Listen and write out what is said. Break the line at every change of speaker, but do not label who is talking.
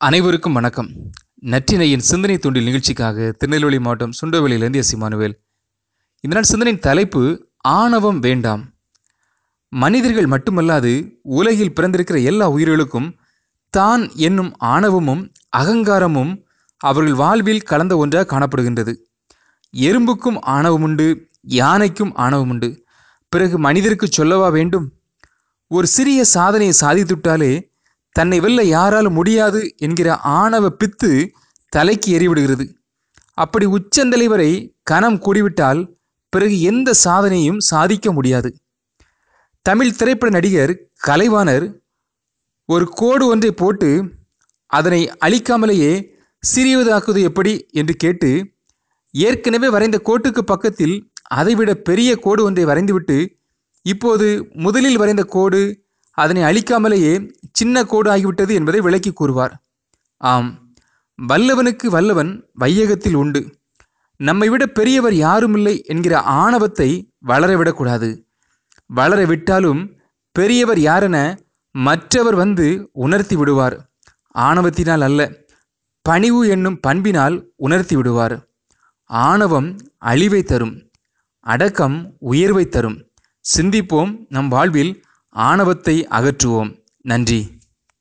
அனைவருக்கும் வணக்கம். நற்றினையின் சிந்தனை தூண்டில் நிகழ்ச்சிக்காக திருநெல்வேலி மாவட்டம் சுண்டவெளியிலிருந்து எஸ். இமானுவேல். இந்த நாள் சிந்தனையின் தலைப்பு ஆணவம் வேண்டாம். மனிதர்கள் மட்டுமல்லாது உலகில் பிறந்திருக்கிற எல்லா உயிர்களுக்கும் தான் என்னும் ஆணவமும் அகங்காரமும் அவர்கள் வாழ்வில் கலந்த ஒன்றாக காணப்படுகின்றது. எறும்புக்கும் ஆணவமுண்டு யானைக்கும் ஆணவமுண்டு. பிறகு மனிதருக்கு சொல்லவா வேண்டும்? ஒரு சிறிய சாதனையை சாதித்துவிட்டாலே தன்னை வெல்ல யாராலும் முடியாது என்கிற ஆணவ பித்து தலைக்கு எறிவிடுகிறது. அப்படி உச்சந்தலைவரை கனம் கூடிவிட்டால் பிறகு எந்த சாதனையும் சாதிக்க முடியாது. தமிழ் திரைப்பட நடிகர் கலைவாணர் ஒரு கோடு ஒன்றை போட்டு அதனை அழிக்காமலேயே சிறியதாக்குவது எப்படி என்று கேட்டு ஏற்கனவே வரைந்த கோட்டுக்கு பக்கத்தில் அதைவிட பெரிய கோடு ஒன்றை வரைந்துவிட்டு இப்போது முதலில் வரைந்த கோடு அதனை அழிக்காமலேயே சின்ன கோடு ஆகிவிட்டது என்பதை விளக்கி கூறுவார். ஆம் வல்லவனுக்கு வல்லவன் வையகத்தில் உண்டு. நம்மை விட பெரியவர் யாருமில்லை என்கிற ஆணவத்தை வளரவிடக்கூடாது. வளர விட்டாலும் பெரியவர் யாரென மற்றவர் வந்து உணர்த்தி விடுவார். ஆணவத்தினால் அல்ல பணிவு என்னும் பண்பினால் உணர்த்தி விடுவார். ஆணவம் அழிவை தரும் அடக்கம் உயர்வை தரும். சிந்திப்போம் நம் வாழ்வில் ஆணவத்தை அகற்றுவோம். நன்றி.